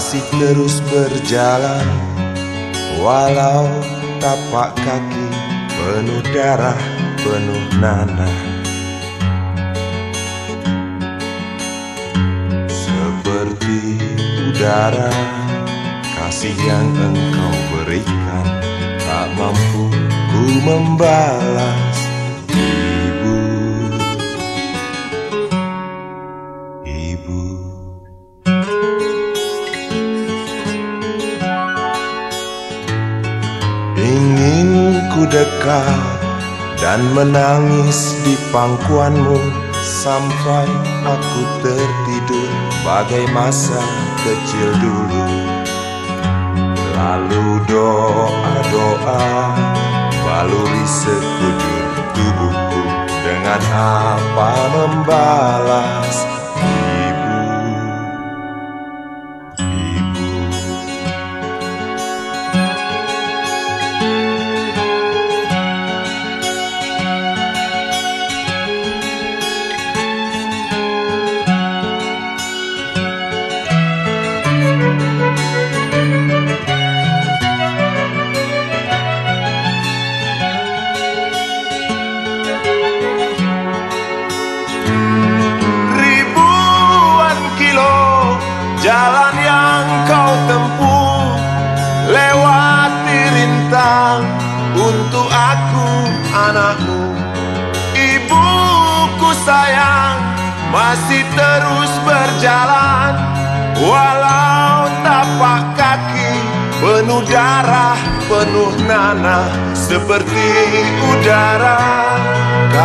masih terus berjalan Walau tapak kaki penuh darah penuh nanah. Seperti udara kasih yang engkau berikan Tak mampu ku membalas dekat dan menangis di pangkuanmu Sampai aku tertidur bagai masa kecil dulu. Lalu doa-doa baluri sekujur tubuhku Dengan apa membalas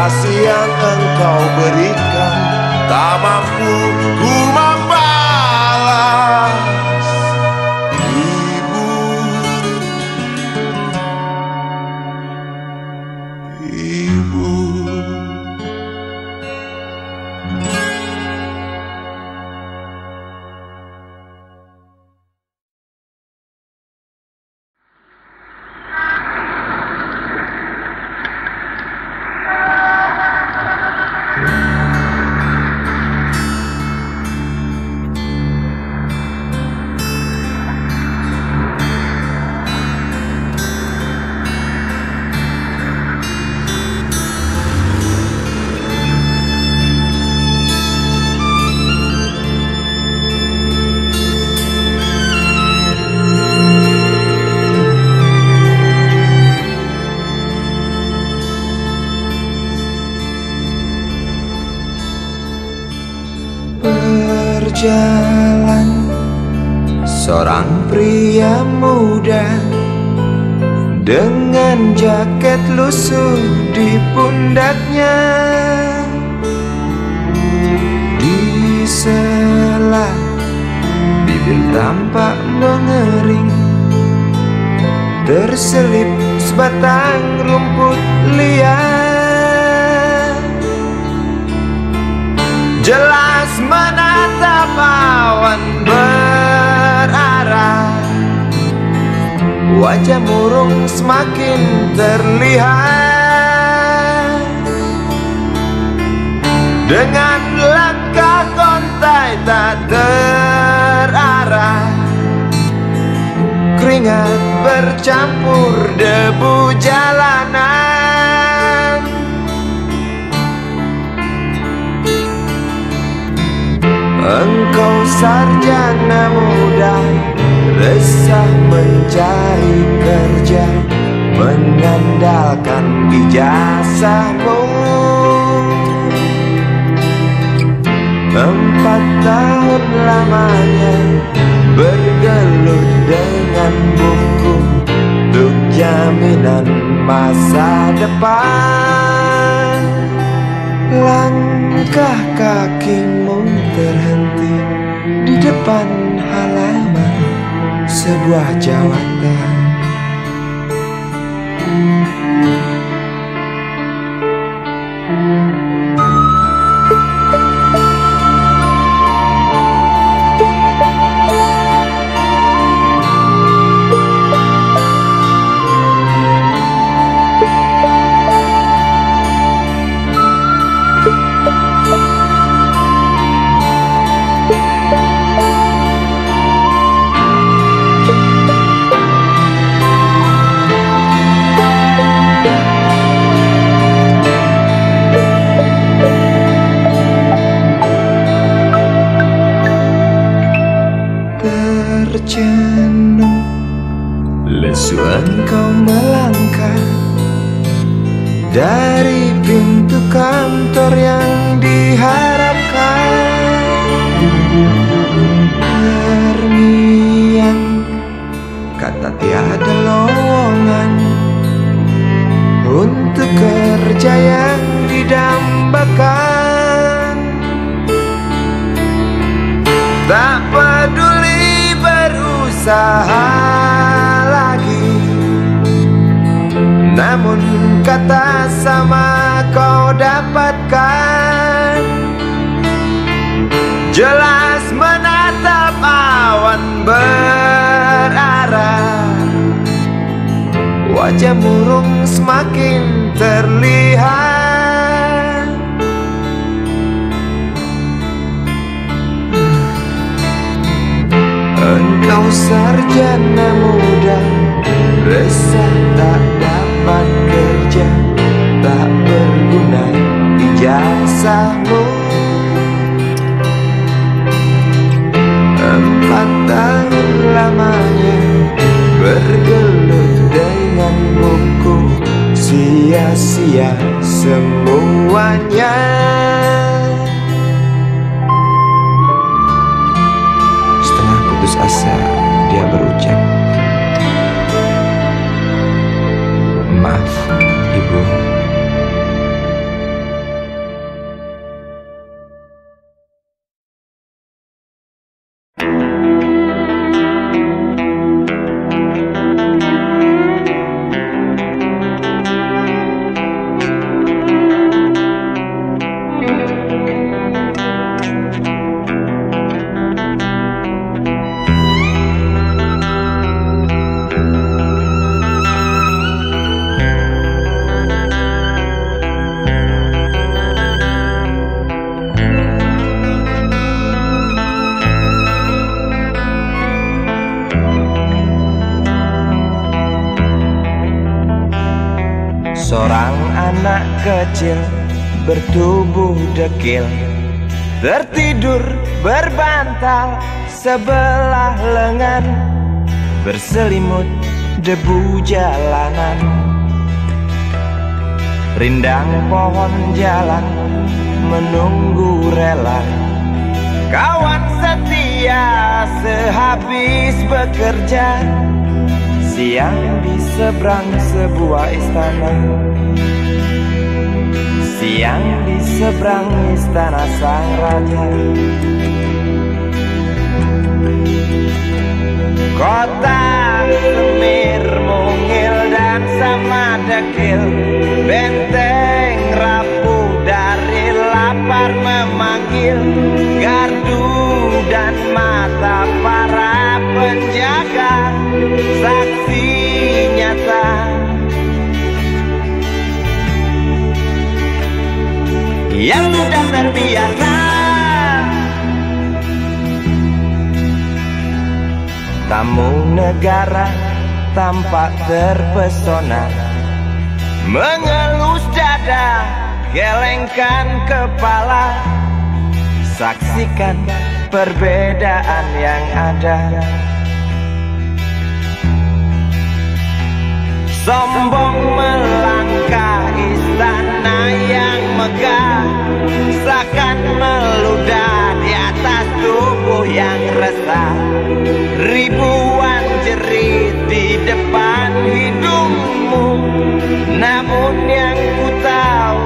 kasih yang engkau berikan. Tak Dengan jaket lusuh di pundaknya. Di sela Bibir tampak mengering. Terselip sebatang rumput liar. Jelas menatap awan berarah Wajah murung semakin terlihat. Dengan langkah kontai tak terarah. Keringat bercampur debu jalanan. Engkau sarjana muda Resah mencari kerja Mengandalkan ijazahmu Empat tahun lamanya Bergelut dengan buku Untuk jaminan masa depan. Langkah kakimu terhenti Di depan Sebuah jawatan tiada lowongan Untuk kerja yang didambakan. Tak peduli berusaha lagi. Namun kata sama kau dapatkan. Jelas Wajah murung semakin terlihat. Engkau sarjana muda Resah tak dapat kerja. Tak berguna ijazahmu. Empat tahun lamanya Bergelut buku Sia-sia semuanya. Setengah putus asa dia berucap Maaf sebelah lengan Berselimut debu jalanan. Rindang pohon jalan menunggu rela. Kawan setia sehabis bekerja Siang di seberang sebuah istana. Siang di seberang istana sang raja Kota semir mungil dan sama dekil. Benteng rapuh dari lapar memanggil. Gardu dan mata para penjaga. Saksi nyata. Yang sudah terbiasa Tamu negara tampak terpesona. Mengelus dada, gelengkan kepala. Saksikan perbedaan yang ada. Sombong melangkah istana yang megah. Seakan meludah yang resah Ribuan jerit di depan hidungmu Namun yang ku tahu.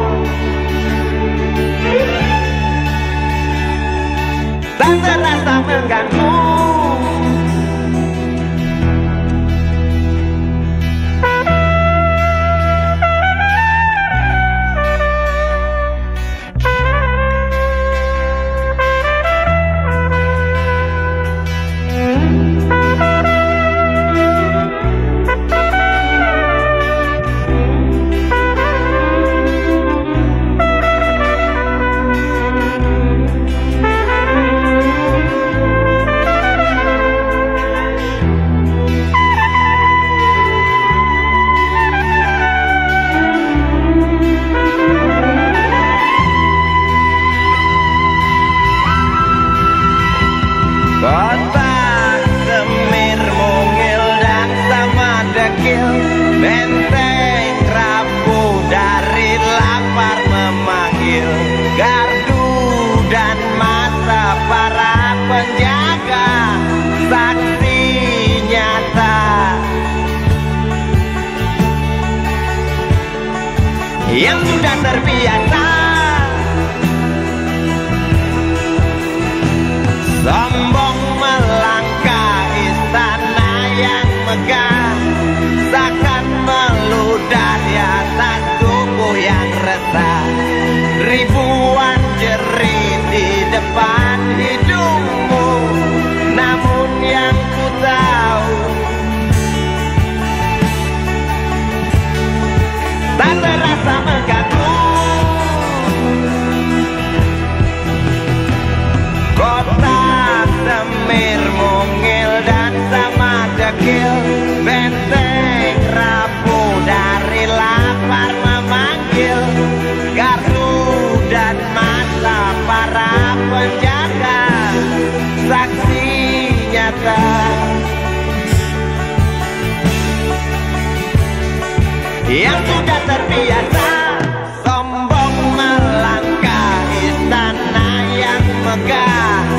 Tak terasa mengganggu yang sudah terbiasa. Sombong melangkah istana yang megah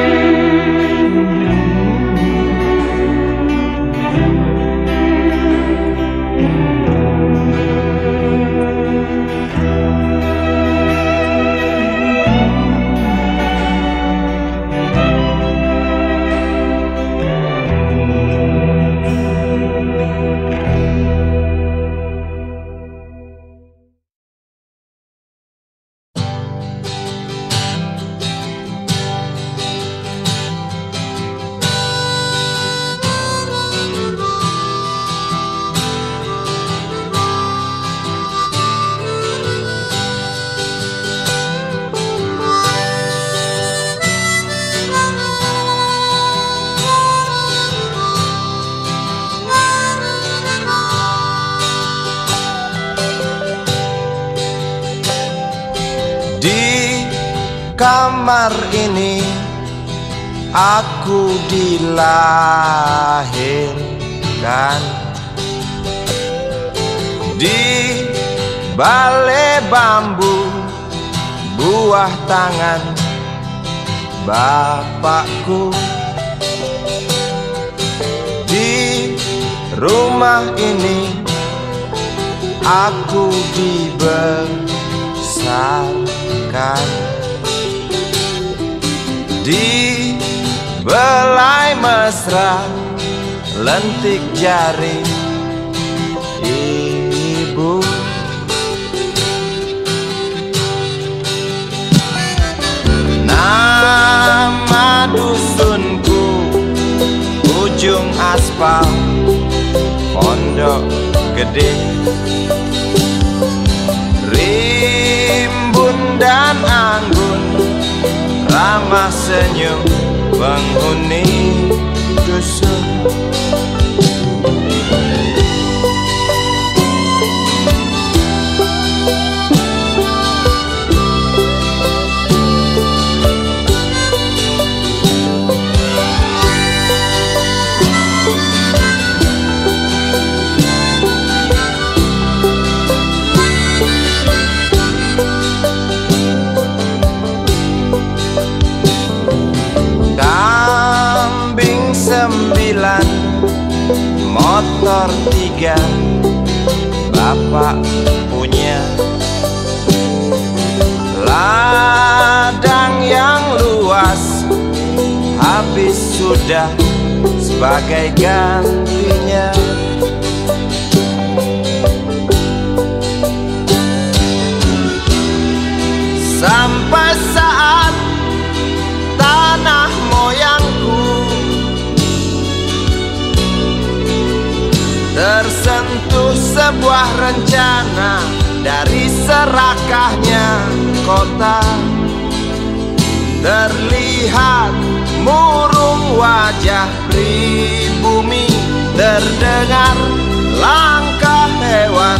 dilahirkan Di balai bambu buah tangan bapakku. Di rumah ini aku dibesarkan. Di belai mesra lentik jari ibu. Nama dusunku ujung aspal pondok gede. Rimbun dan anggun ramah senyum vàng hôn ní cơ sơ sebagai gantinya. Sampai saat tanah moyangku Tersentuh sebuah rencana dari serakahnya kota Terlihat wajah pribumi Terdengar langkah hewan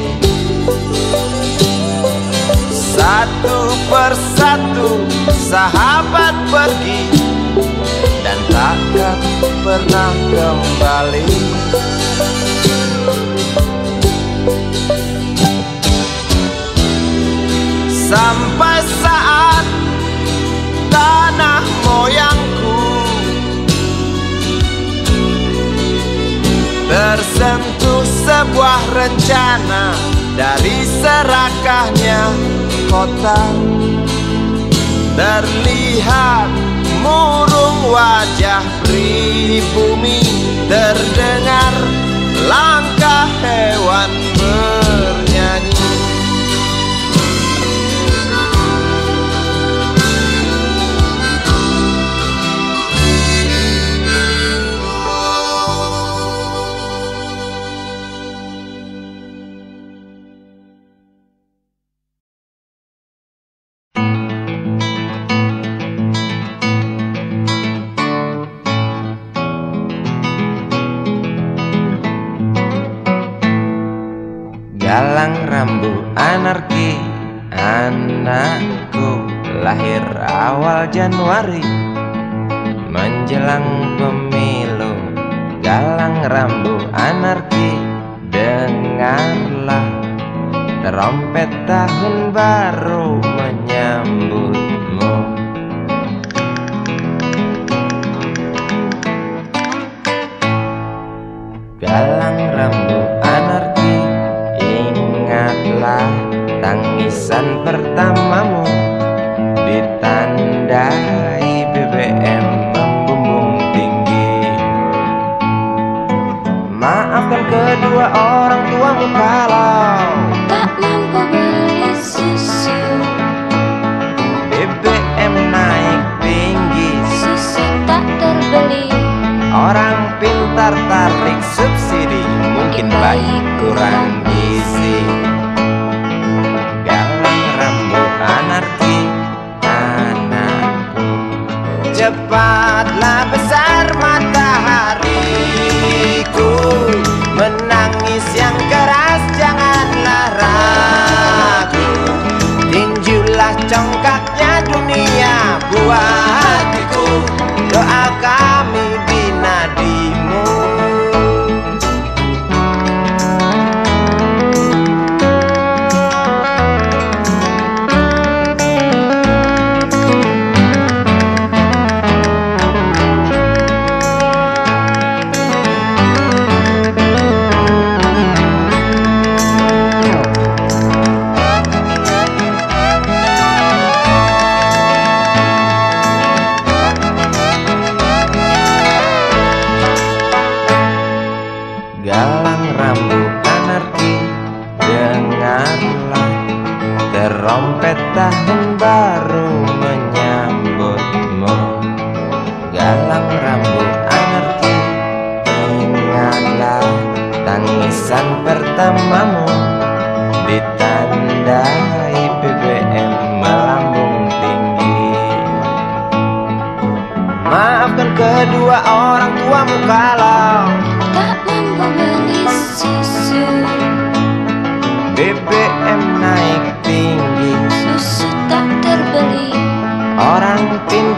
satu persatu sahabat pergi Dan takkan pernah kembali. Sampai saat tanah moyangku Tersentuh sebuah rencana dari serakahnya kota Terlihat murung wajah pribumi Terdengar Januari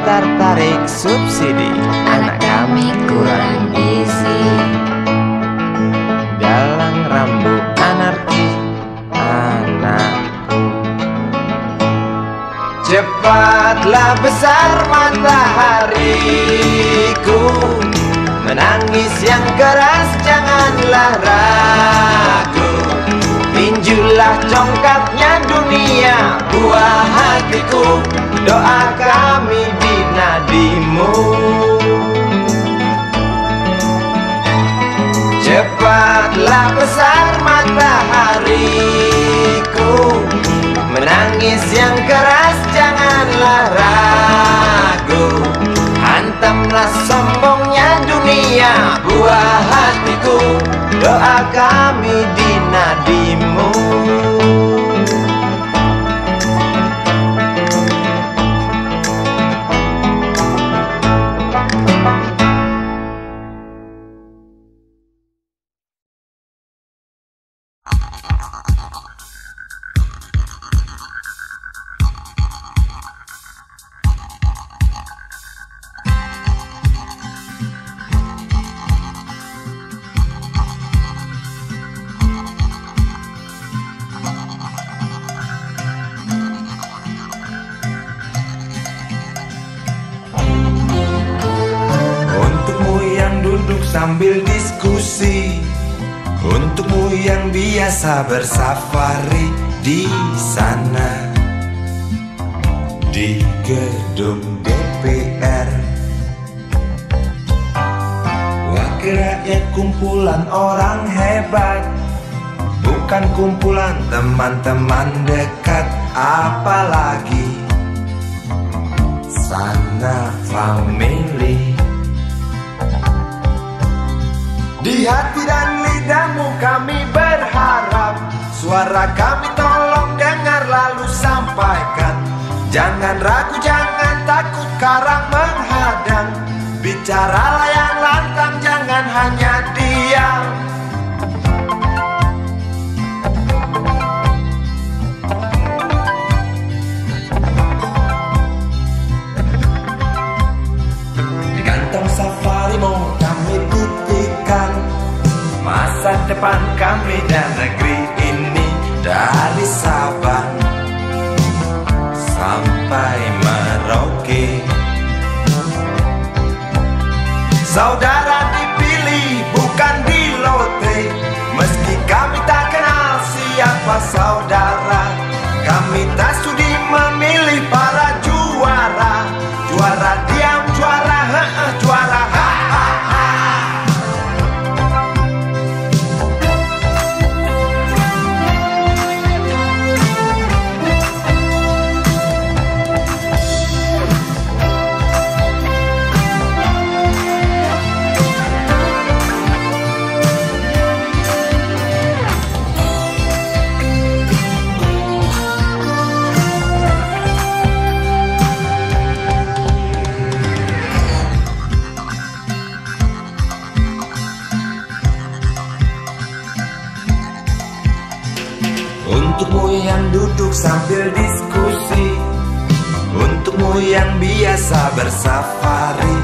tertarik subsidi. Anak kami kurang isi. Dalam rambut anarki anakku. Cepatlah besar matahariku. Menangis yang keras janganlah ragu Tinjulah congkaknya dunia buah hatiku. Doa kami mimpimu Cepatlah besar matahariku. Menangis yang keras janganlah ragu. Hantamlah sombongnya dunia buah hatiku. Doa kami di nadimu. Yang duduk sambil diskusi. Untukmu yang biasa bersafari.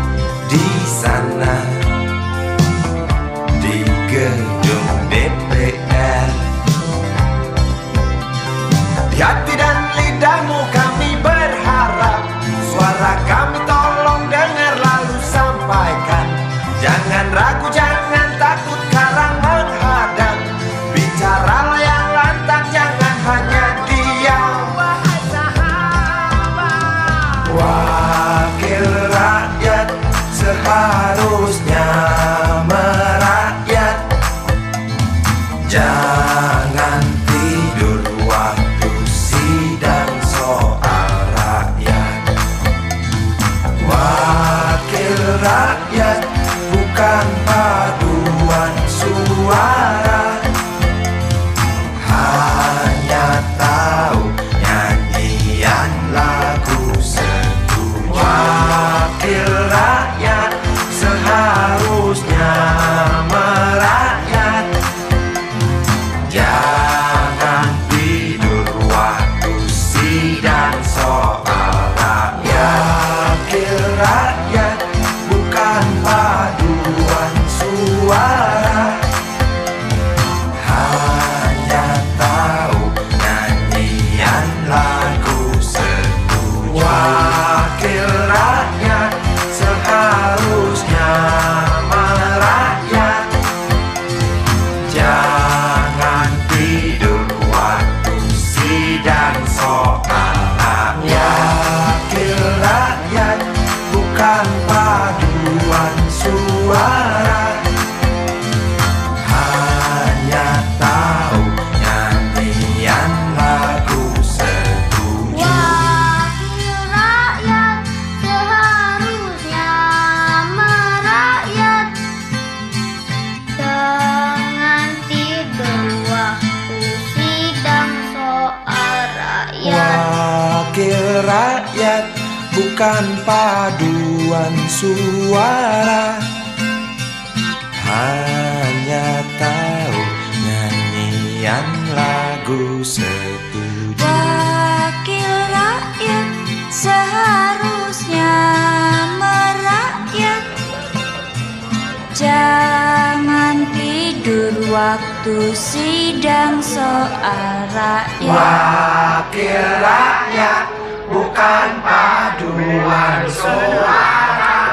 Waktu sidang soal rakyat. Wakil rakyat bukan paduan suara.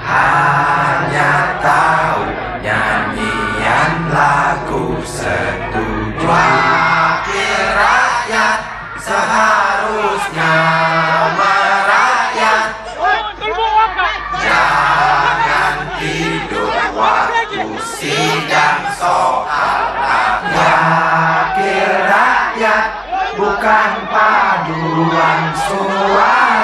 Hanya tahu nyanyian lagu setuju. Wakil rakyat seharusnya merakyat. Jangan tidur waktu soal Wakil rakyat bukan paduan suara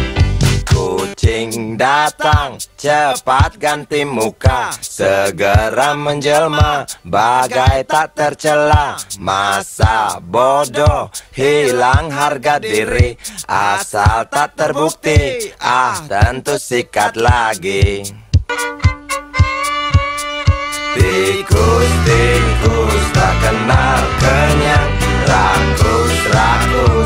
Kucing datang cepat ganti muka Segera menjelma bagai tak tercela. Masa bodoh hilang harga diri Asal tak terbukti. Ah tentu sikat lagi. Tikus-tikus tak kenal kenyang. Rakus-rakus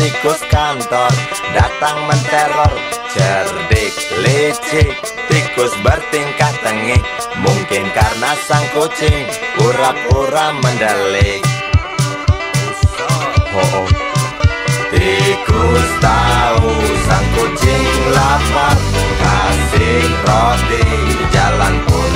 tikus kantor Datang menteror. Cerdik, licik Tikus bertingkah tengik Mungkin karena sang kucing Pura-pura mendelik. Oh, oh. Tikus tahu sang kucing lapar. Kasih roti jalan pun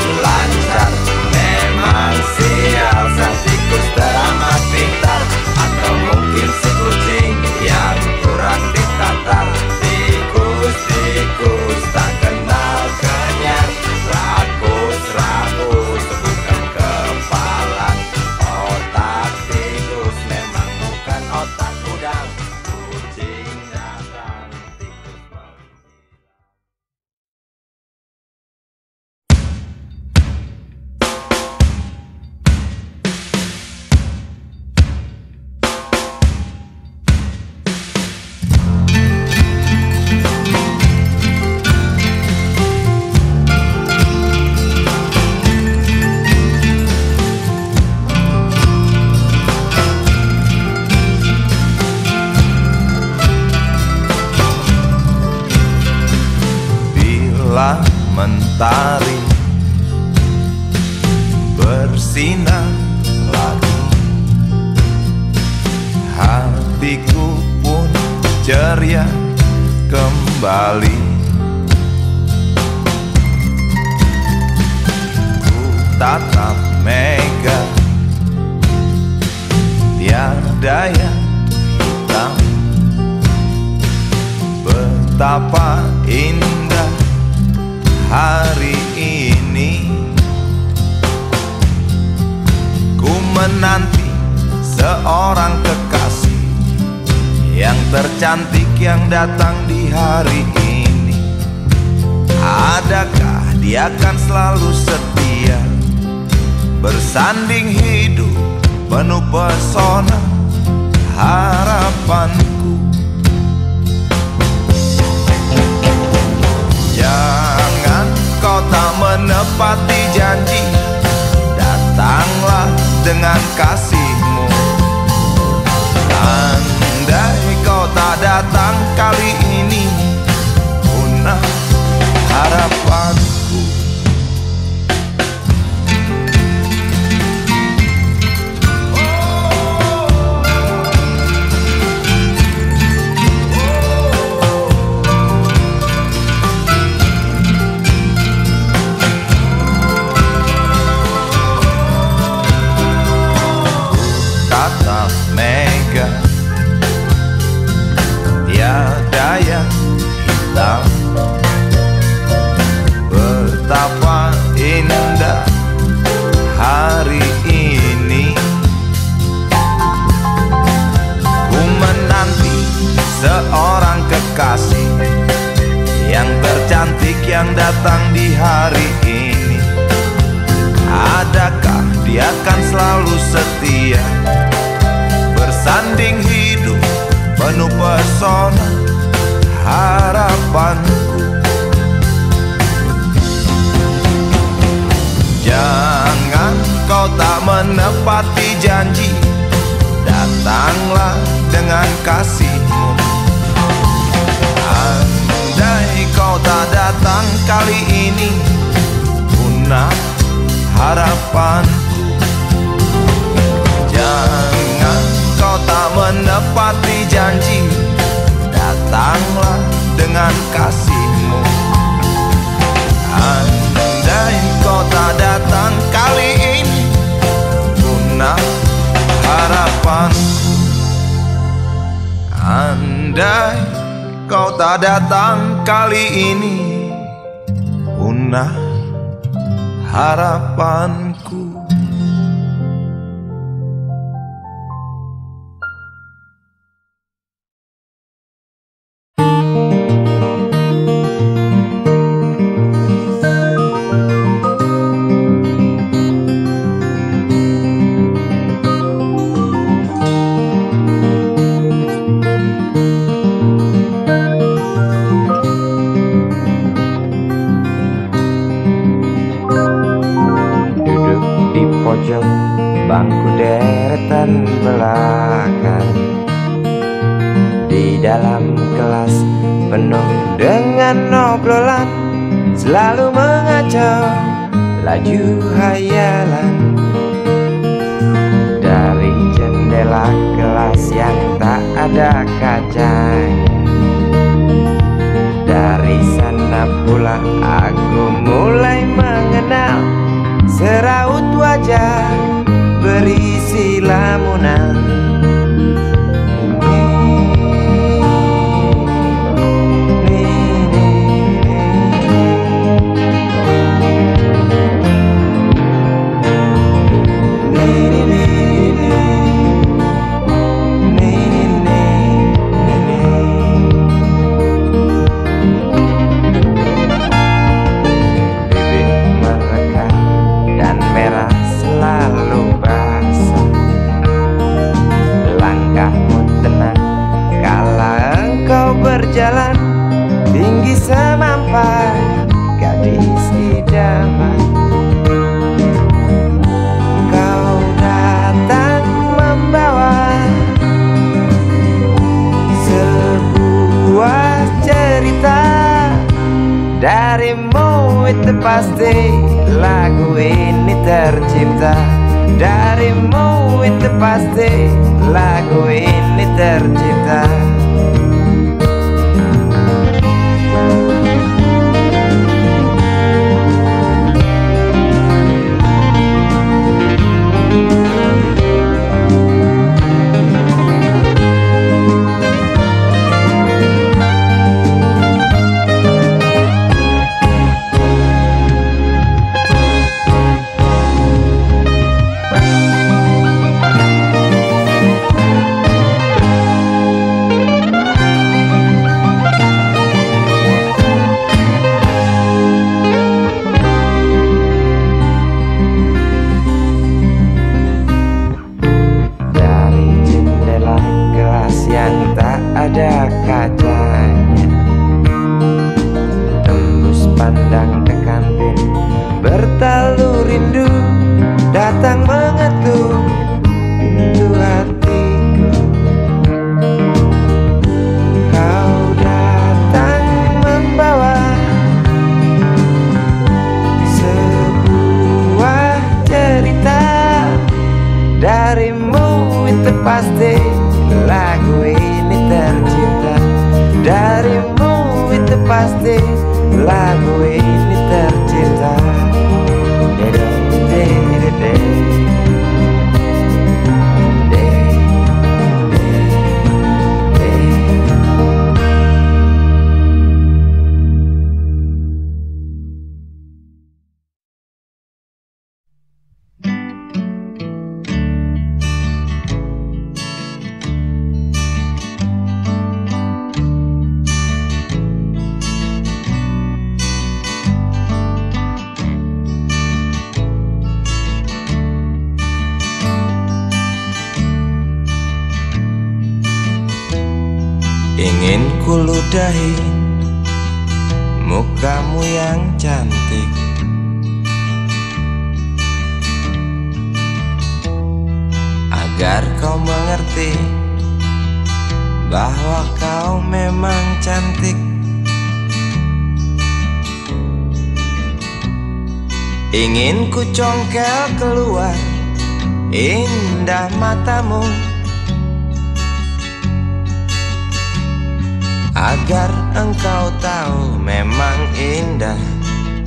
Agar engkau tahu memang indah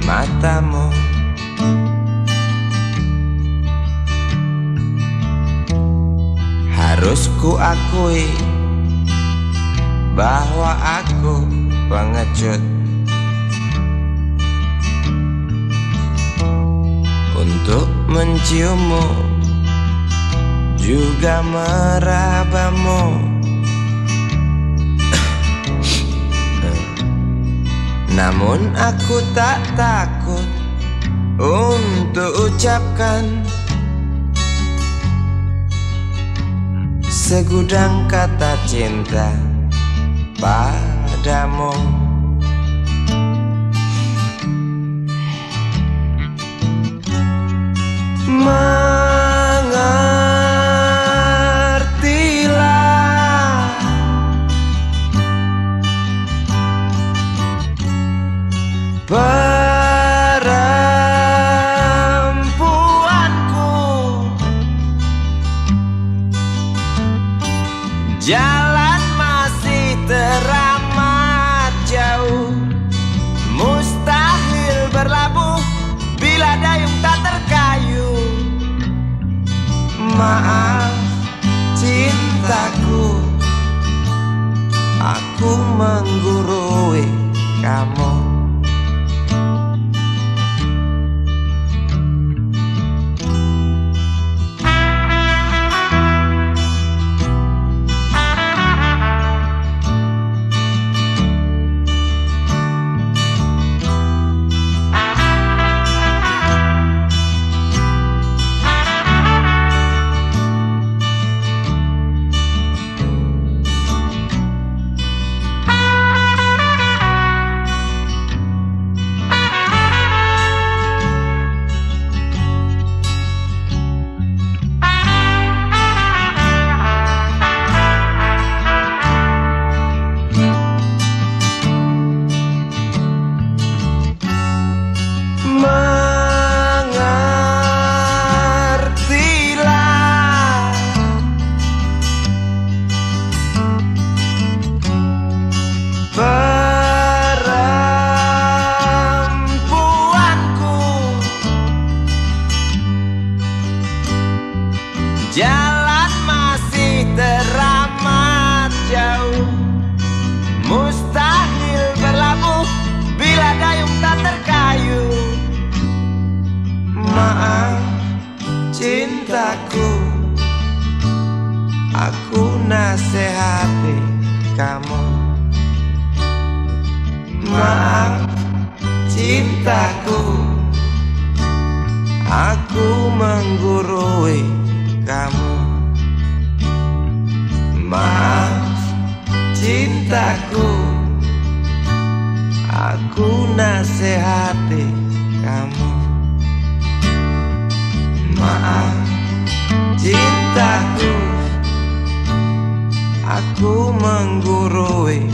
matamu. Harus ku akui bahwa aku pengecut. Untuk menciummu juga merabamu Namun aku tak takut untuk ucapkan Segudang kata cinta padamu. manguroe cintaku. Aku menggurui kamu. Maaf cintaku. Aku nasihati kamu. Maaf cintaku. Aku menggurui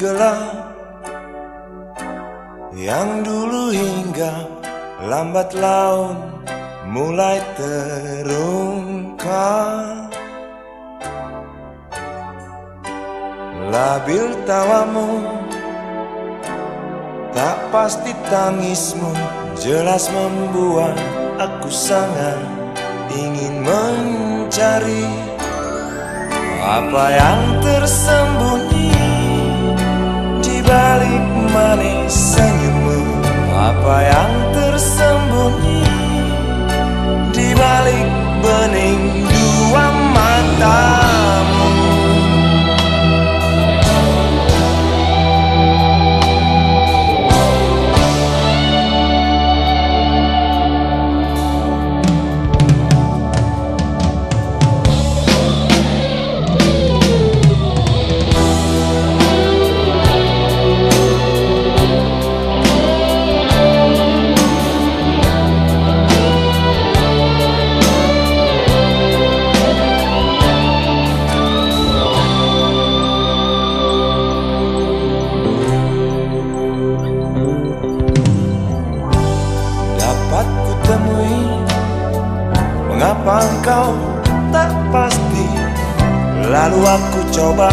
gelap yang dulu hingga lambat laun mulai terungkap. Labil tawamu Tak pasti tangismu Jelas membuat aku sangat Ingin mencari Apa yang tersembunyi balik manis senyummu Apa yang tersembunyi? Di balik bening dua matamu Lalu aku coba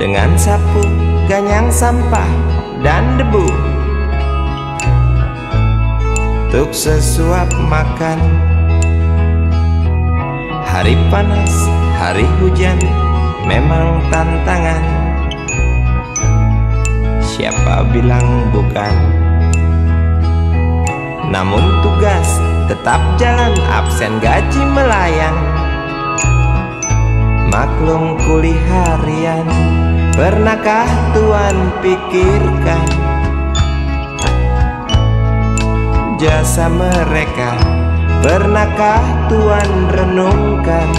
Dengan sapu, ganyang sampah, dan debu. Untuk sesuap makan. Hari panas, hari hujan Memang tantangan. Siapa bilang bukan? Namun tugas tetap jalan Absen gaji melayang Maklum kuliah harian Pernahkah Tuan pikirkan? Jasa mereka Pernahkah Tuan renungkan?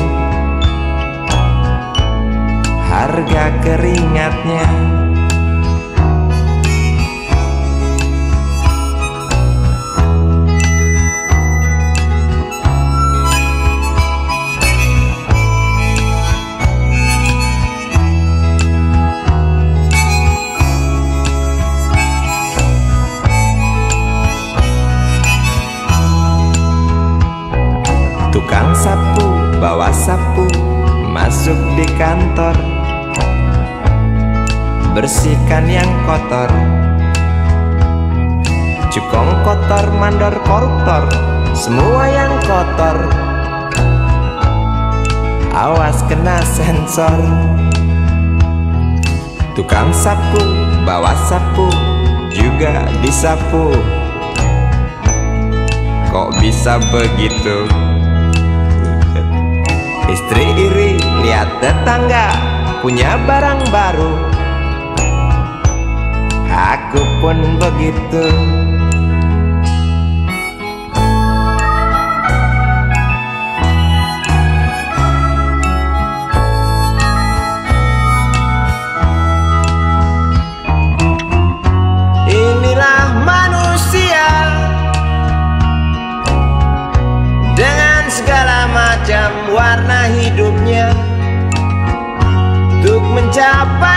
Harga keringatnya sapu masuk di kantor. Bersihkan yang kotor. Cukong kotor, mandor koruptor Semua yang kotor. Awas kena sensor. Tukang sapu bawa sapu. Juga disapu. Kok bisa begitu? Istri iri lihat tetangga punya barang baru. Aku pun begitu apa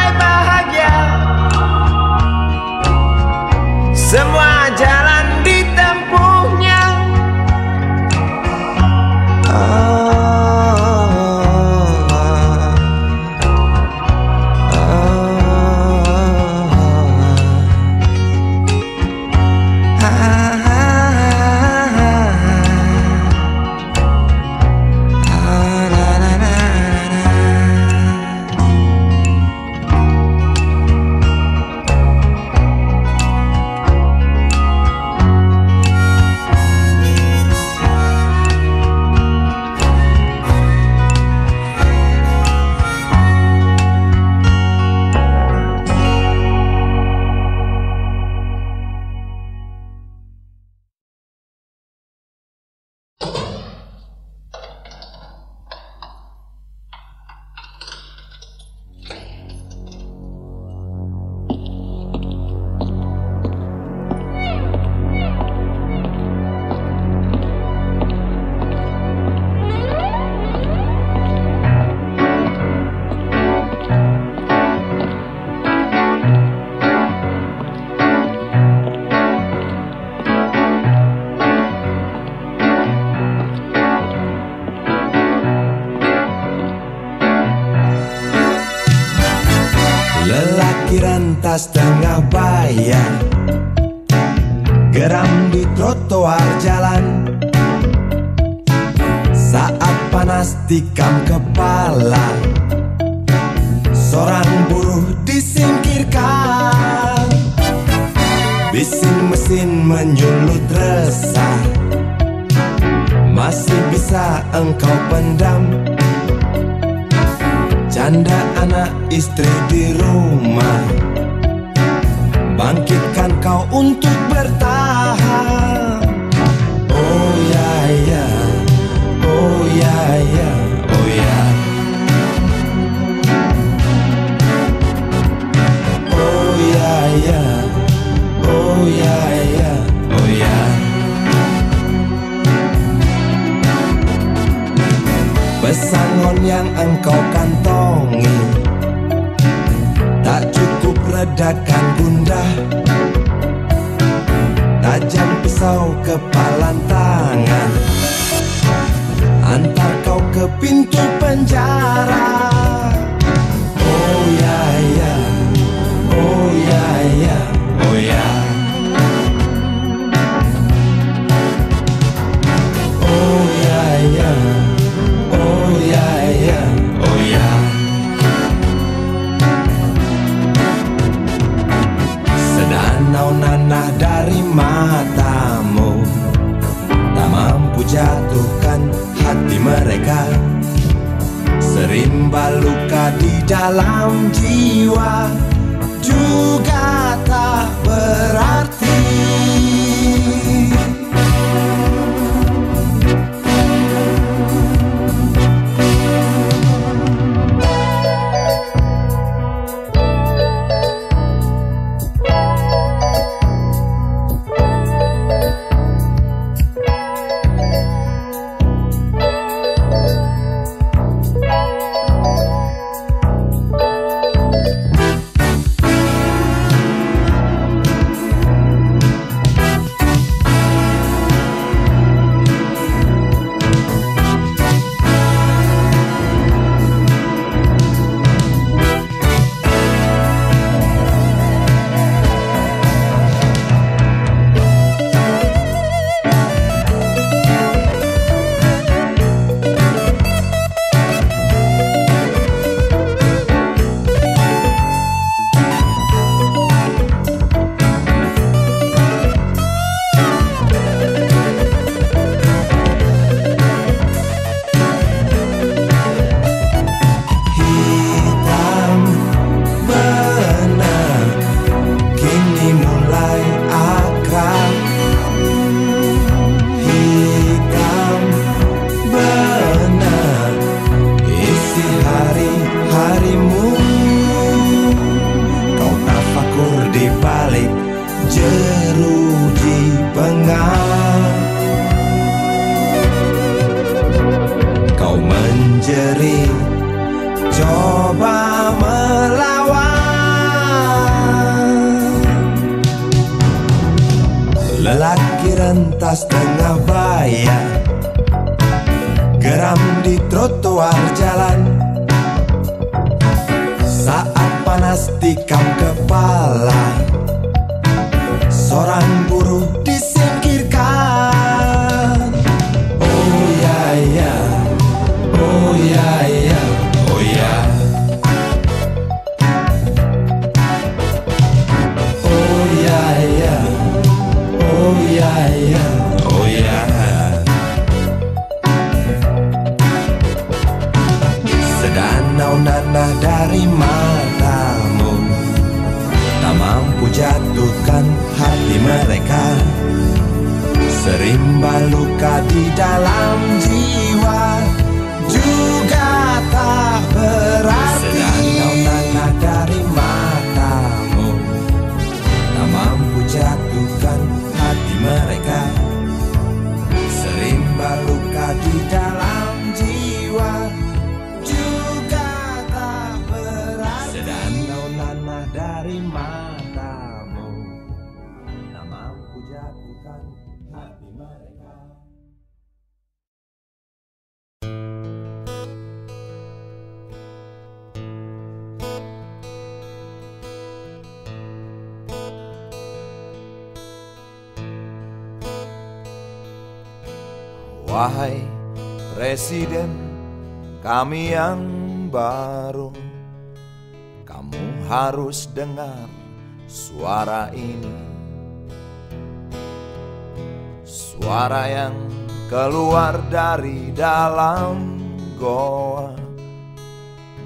dalam goa.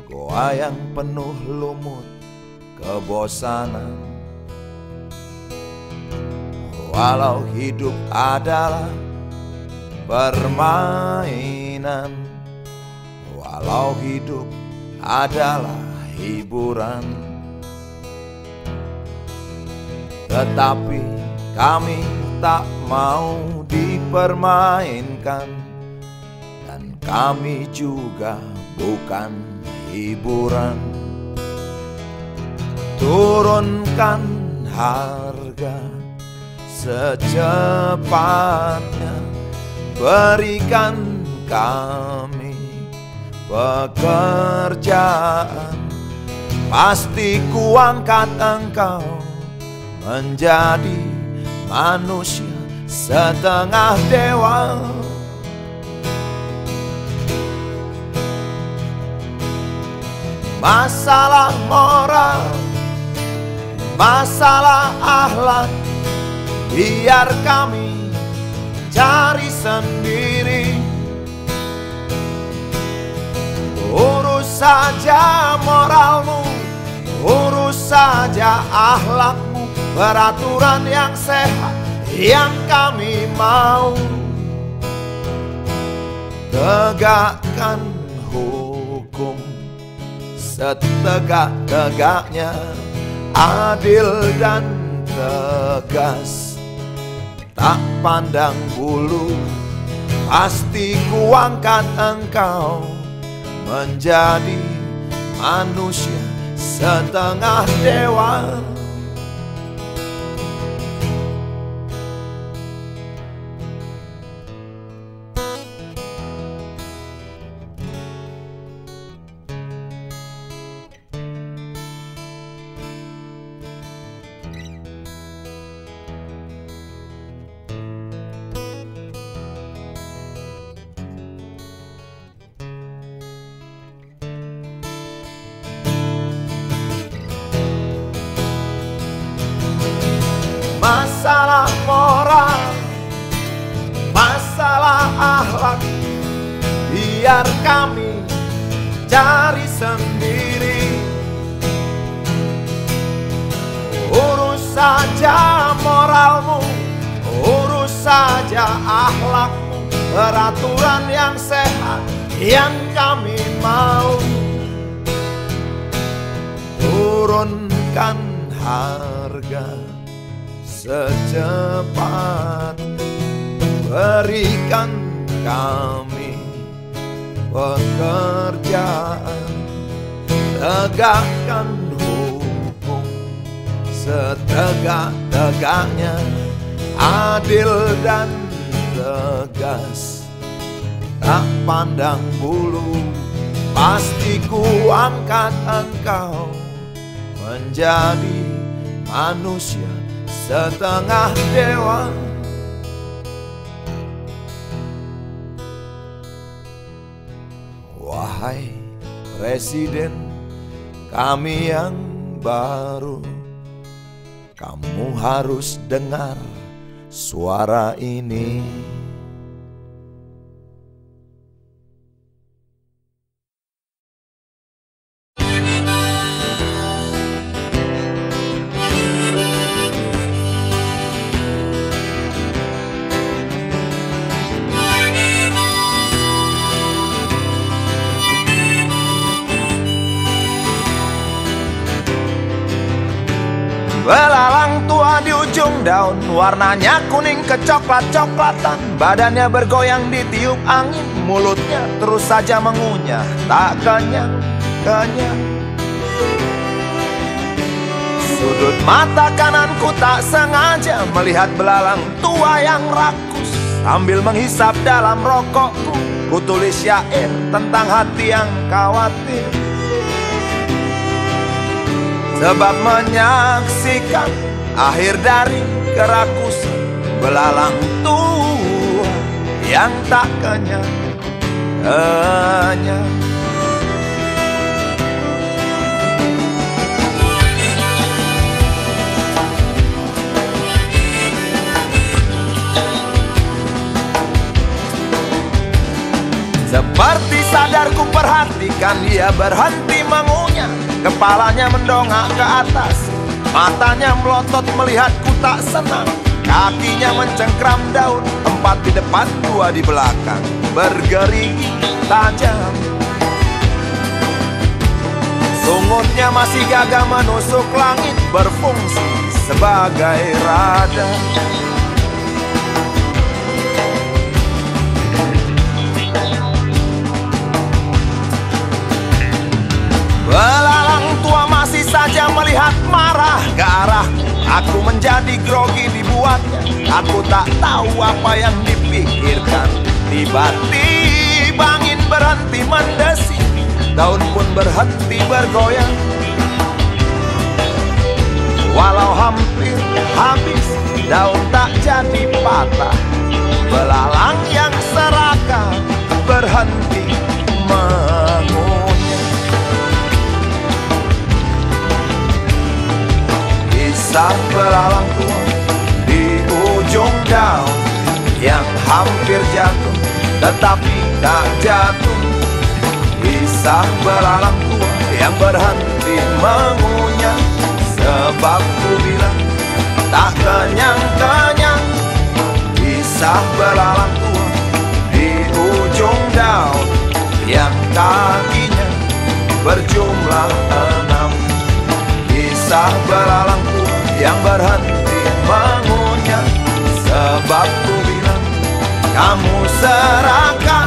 Goa yang penuh lumut kebosanan. Walau hidup adalah permainan Walau hidup adalah hiburan. Tetapi kami tak mau dipermainkan. Kami juga bukan hiburan. Turunkan harga secepatnya. Berikan kami pekerjaan. Pasti kuangkat engkau menjadi manusia setengah dewa. Masalah moral Masalah ahlak, Biar kami cari sendiri. Urus saja moralmu Urus saja ahlakmu, Peraturan yang sehat yang kami mau. Tegakkan hukum setegak-tegaknya Adil dan tegas. Tak pandang bulu Pasti kuangkat engkau Menjadi manusia setengah dewa setegak-tegaknya adil dan tegas. Tak pandang bulu pasti ku angkat engkau menjadi manusia setengah dewa. Wahai Presiden kami yang baru Kamu harus dengar suara ini Warnanya kuning kecoklat-coklatan Badannya bergoyang ditiup angin. Mulutnya terus saja mengunyah. Tak kenyang-kenyang Sudut mata kananku tak sengaja Melihat belalang tua yang rakus. Sambil menghisap dalam rokokku Ku tulis syair tentang hati yang khawatir. Sebab menyaksikan akhir dari kerakusan belalang tua yang tak kenyang kenyang. Seperti sadar ku perhatikan dia berhenti mengunyah Kepalanya mendongak ke atas Matanya melotot melihatku tak senang. Kakinya mencengkram daun Empat di depan, dua di belakang. Bergerigi tajam. Sungutnya masih gagah menusuk langit Berfungsi sebagai radar Belalang tua masih saja melihat marah ke arah Aku menjadi grogi dibuatnya. Aku tak tahu apa yang dipikirkan. Tiba-tiba angin berhenti mendesi Daun pun berhenti bergoyang. Walau hampir habis Daun tak jadi patah. Belalang yang serakah Berhenti mengunyah Kisah belalang tua Di ujung daun Yang hampir jatuh Tetapi tak jatuh. Kisah Kisah belalang tua yang berhenti mengunyah Sebab ku bilang tak kenyang-kenyang. Kisah belalang tua di ujung daun Yang kakinya berjumlah enam. Kisah belalang tua yang berhenti mengunyah Sebab ku bilang kamu serahkan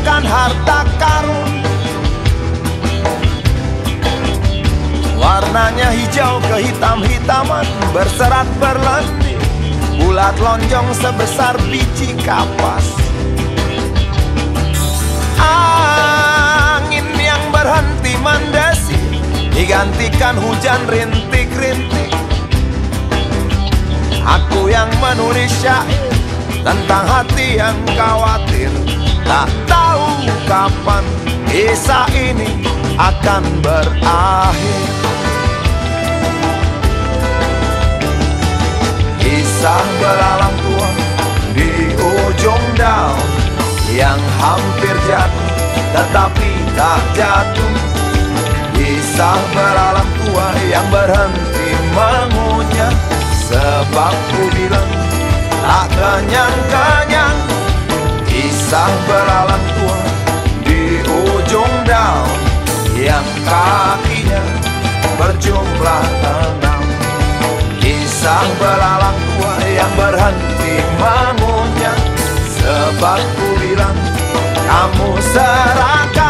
meninggalkan harta karun. Warnanya hijau kehitam-hitaman berserat berlendir. Bulat lonjong sebesar biji kapas. Angin yang berhenti mendesir Digantikan hujan rintik-rintik. Aku yang menulis syair tentang hati yang khawatir Tak tahu kapan kisah ini akan berakhir? Kisah belalang tua di ujung daun Yang hampir jatuh tetapi tak jatuh. Kisah belalang tua yang berhenti mengunyah Sebab ku bilang tak kenyang-kenyang. Kisah belalang tua ujung daun Yang kakinya berjumlah enam Kisah belalang tua yang berhenti mengunyah Sebab ku bilang kamu serahkan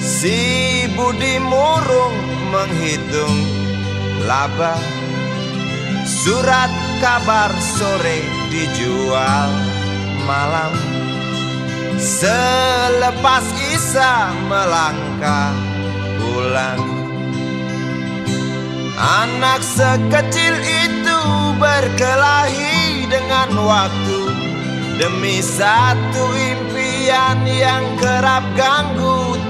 Si Budi murung menghitung laba Surat kabar sore dijual malam. Selepas Isa melangkah pulang Anak sekecil itu berkelahi dengan waktu. Demi satu impian yang kerap ganggu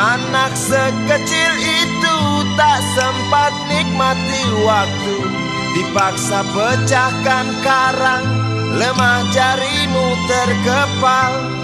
Anak sekecil itu tak sempat nikmati waktu. Dipaksa pecahkan karang Lemah jarimu terkepal.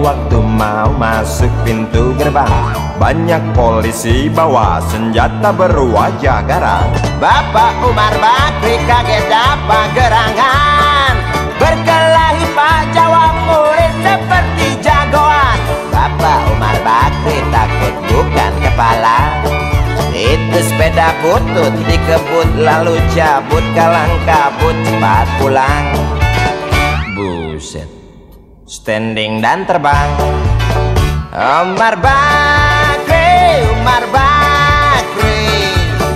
waktu mau masuk pintu gerbang Banyak polisi bawa senjata berwajah garang. Bapak Umar Bakri kaget apa gerangan. Berkelahi Pak Jawa murid seperti jagoan. Bapak Umar Bakri takut bukan kepala. Itu sepeda putut dikebut lalu cabut kalang kabut cepat pulang standing dan terbang. Omar Bakri, Omar Bakri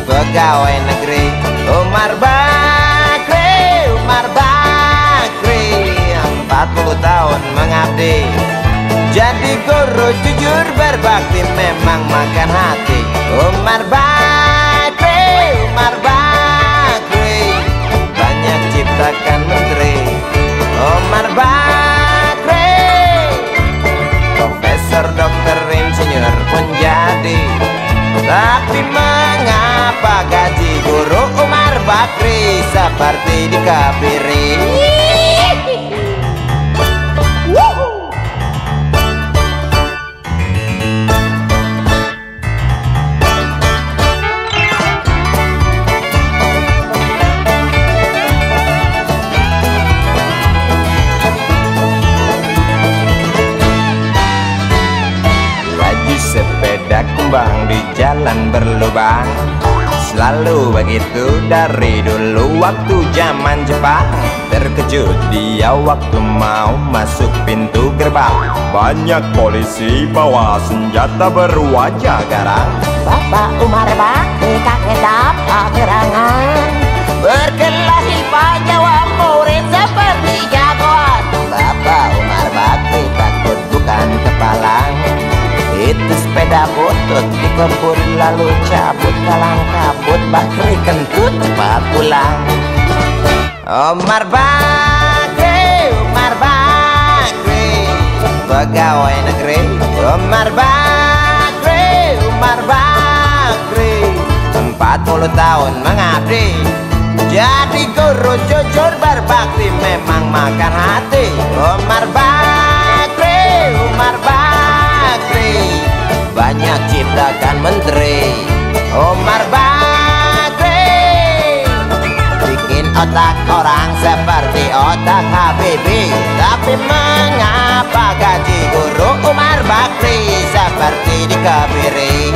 Pegawai negeri. Omar Bakri, Omar Bakri 40 tahun mengabdi. Jadi guru jujur berbakti memang makan hati. Omar Bakri, Omar Bakri Banyak ciptakan menteri. Omar Bakri Tapi mengapa gaji guru Umar Bakri Seperti dikabiri Kumbang di jalan berlubang. Selalu begitu dari dulu waktu zaman Jepang. Terkejut dia waktu mau masuk pintu gerbang. Banyak polisi bawa senjata berwajah garang. Bapak Umar Bakri kakek dapat gerangan sepeda butut dikebut lalu cabut kalang kabut Bakri kentut cepat pulang. Umar Bakri, Umar Bakri Pegawai negeri. Umar Bakri, Umar Bakri 40 tahun mengabdi. Jadi guru jujur berbakti Memang makan hati. Umar Bakri, Banyak ciptakan menteri. Umar Bakri Bikin otak orang seperti otak Habibie. Tapi mengapa gaji guru Umar Bakri Seperti dikebiri?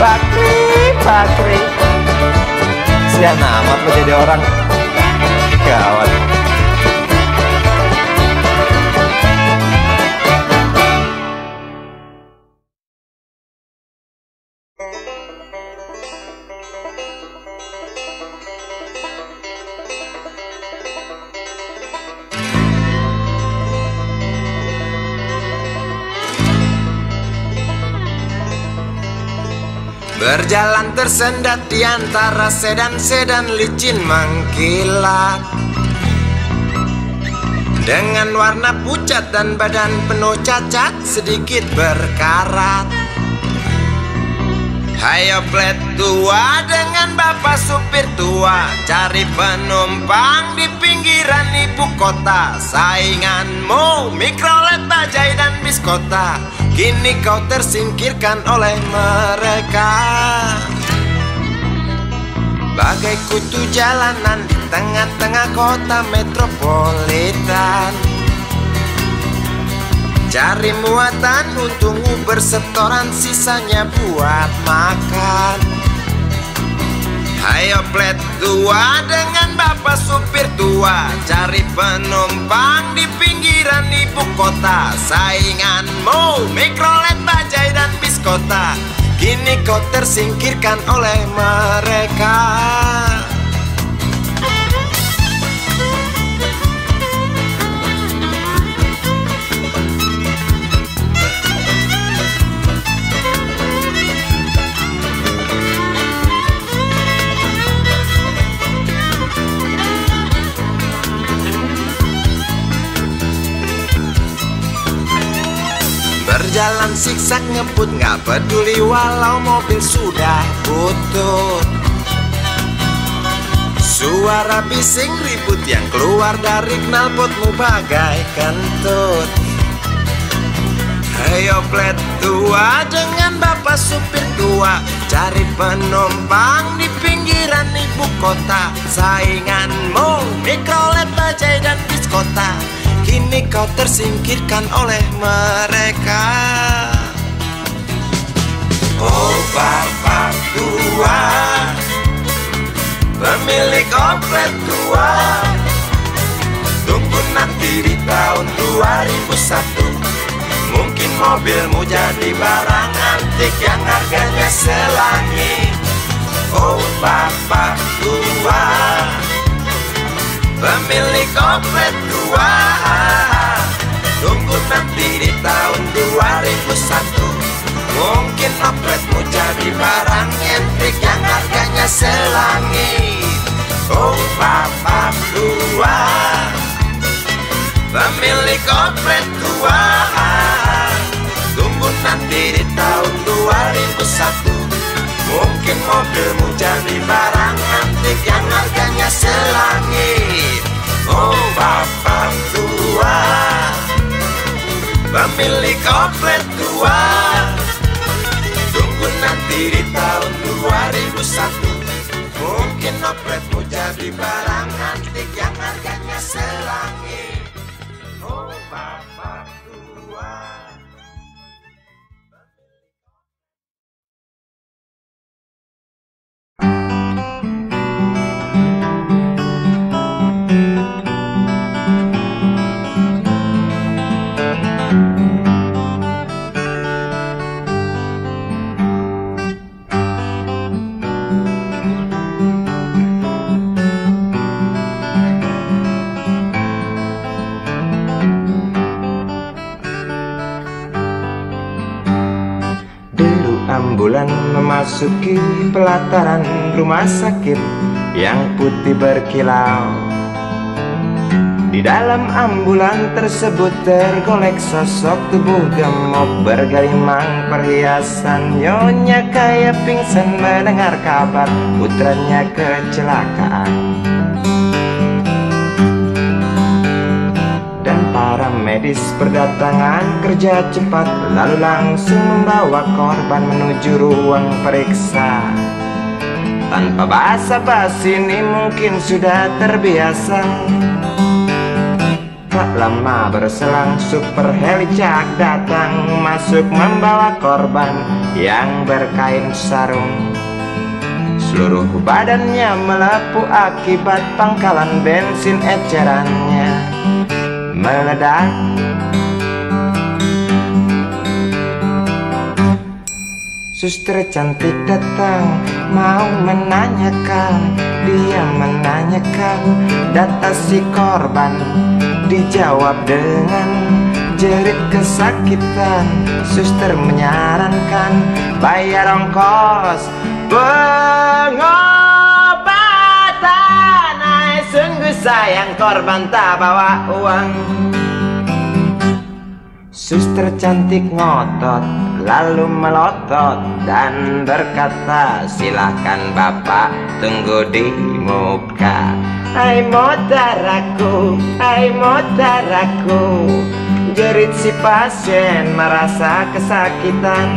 Bakri, Bakri. Sian amat lo jadi orang? Gawat Berjalan tersendat di antara sedan-sedan licin mengkilat Dengan warna pucat dan badan penuh cacat sedikit berkarat Hayo plet tua dengan bapak supir tua. Cari penumpang di pinggiran ibu kota. Sainganmu mikrolet bajai dan biskota Kini kau tersingkirkan oleh mereka. Bagai kutu jalanan di tengah-tengah kota metropolitan Cari muatan untungmu bersetoran sisanya buat makan. Hayo plet tua dengan bapak supir tua. Cari penumpang di pinggiran ibu kota. Sainganmu mikrolet bajai dan biskota Kini kau tersingkirkan oleh mereka Berjalan siksak ngebut nggak peduli walau mobil sudah butut. Suara bising ribut yang keluar dari knalpotmu bagai kentut. Ayo plet tua dengan bapak supir tua Cari penumpang di pinggiran ibu kota. Sainganmu mikrolet bajai dan biskota Kini kau tersingkirkan oleh mereka. Oh bapak tua Pemilik oplet tua. Tunggu nanti di tahun 2001 Mungkin mobilmu jadi barang antik yang harganya selangit. Oh bapak tua Pemilik oplet tua Tunggu nanti di tahun 2001 Mungkin opletmu jadi barang entrik Yang harganya selangit. Oh bapak tua Pemilik oplet tua Tunggu nanti di tahun 2001 Mungkin mobilmu jadi barang antik yang harganya selangit. Oh bapak tua. Pemilik oplet tua. Tunggu nanti di tahun 2001 Mungkin opletmu jadi barang antik yang harganya selangit ambulan memasuki pelataran rumah sakit yang putih berkilau. Di dalam ambulan tersebut tergolek sosok tubuh gemuk bergelimang perhiasan. Nyonya kaya pingsan mendengar kabar putranya kecelakaan para medis berdatangan kerja cepat lalu langsung membawa korban menuju ruang periksa. Tanpa basa-basi ini mungkin sudah terbiasa. Tak lama berselang super helicak datang masuk membawa korban yang berkain sarung. Seluruh badannya melepuh akibat pangkalan bensin ecerannya meledak Suster cantik datang mau menanyakan. Dia menanyakan data si korban. Dijawab dengan jerit kesakitan. Suster menyarankan bayar ongkos. Pengobatan sayang korban tak bawa uang. Suster cantik ngotot lalu melotot dan berkata silahkan bapak tunggu di muka. Hai motaraku, hai motaraku Jerit si pasien merasa kesakitan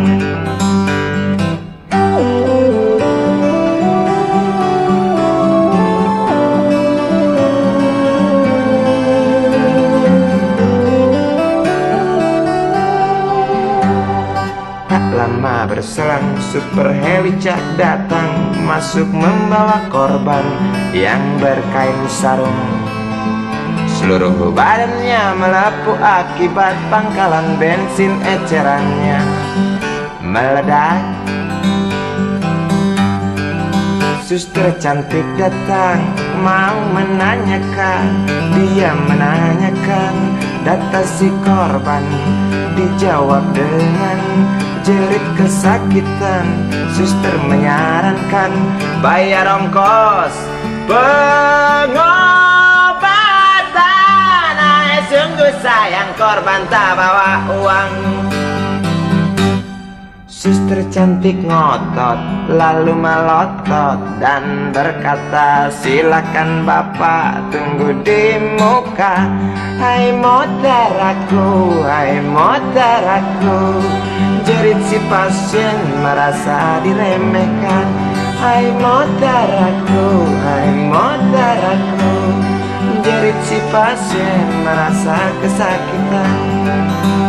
berselang super helicak datang Masuk membawa korban yang berkain sarung. Seluruh badannya melepuh akibat pangkalan bensin ecerannya. Meledak Suster cantik datang mau menanyakan. Dia menanyakan data si korban? Dijawab dengan jerit kesakitan. Suster menyarankan bayar ongkos pengobatan. Ay, Sungguh sayang korban tak bawa uang Suster cantik ngotot lalu melotot dan berkata silakan bapak tunggu di muka. Hai motaraku, hai motaraku Jerit si pasien merasa diremehkan. Hai motaraku, hai motaraku Jerit si pasien merasa kesakitan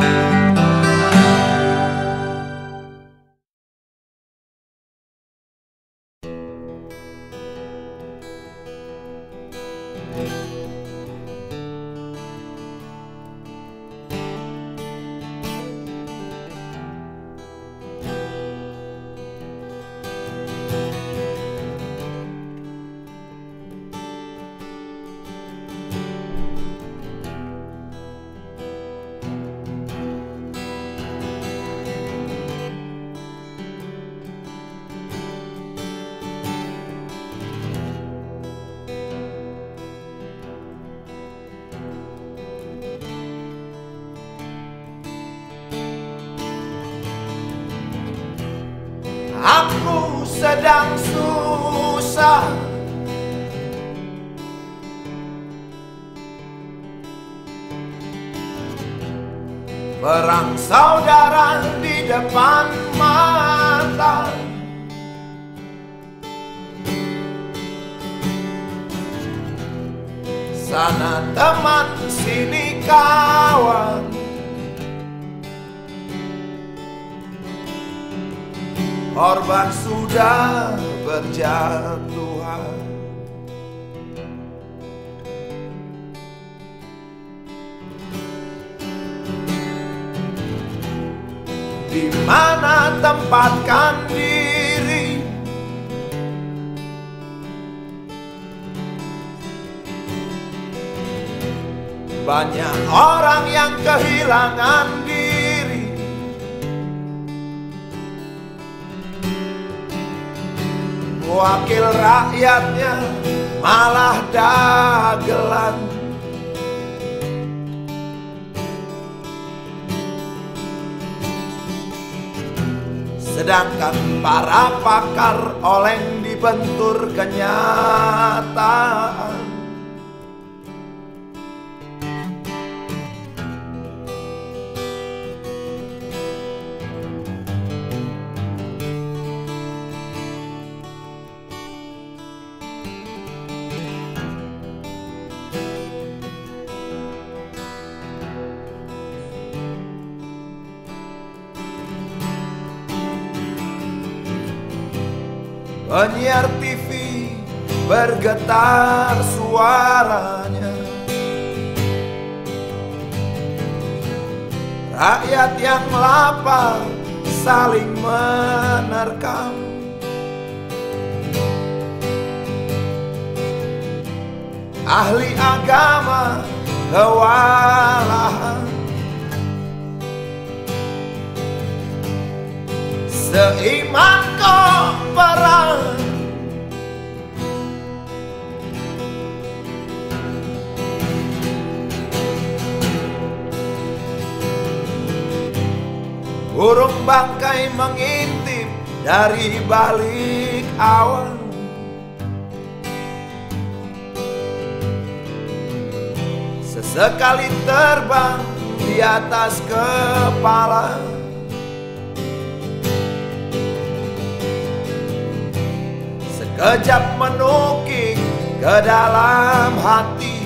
saling menerkam Ahli agama kewalahan. Seiman kau perang Burung bangkai mengintip dari balik awan Sesekali terbang di atas kepala. Sekejap menukik ke dalam hati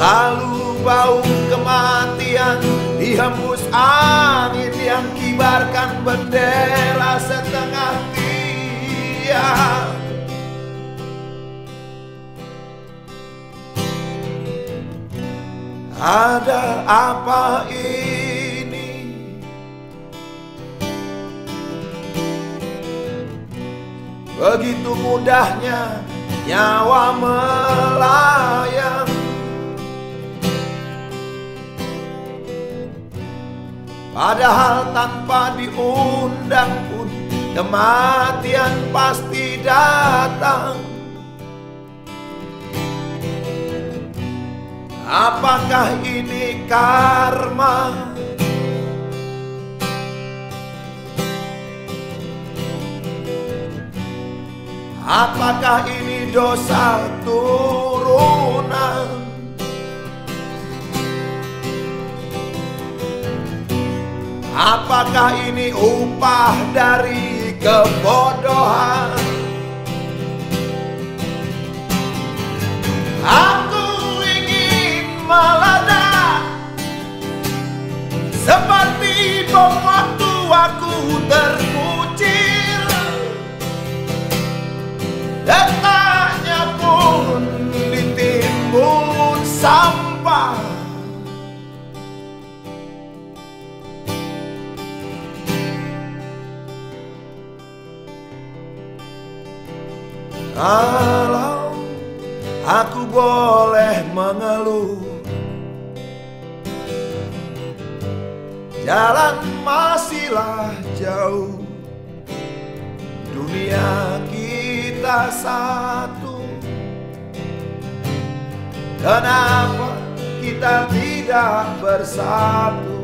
Lalu bau kematian dihembus angin yang kibarkan bendera setengah tiang Ada apa ini? Begitu mudahnya nyawa melayang Padahal tanpa diundang pun Kematian pasti datang Apakah ini karma? Apakah ini dosa turunan? Apakah ini upah dari kebodohan? Aku ingin meledak Seperti bom waktu aku terkucil. Detaknya pun ditimbun sampah Kalau aku boleh mengeluh Jalan masihlah jauh. Dunia kita satu. Kenapa kita tidak bersatu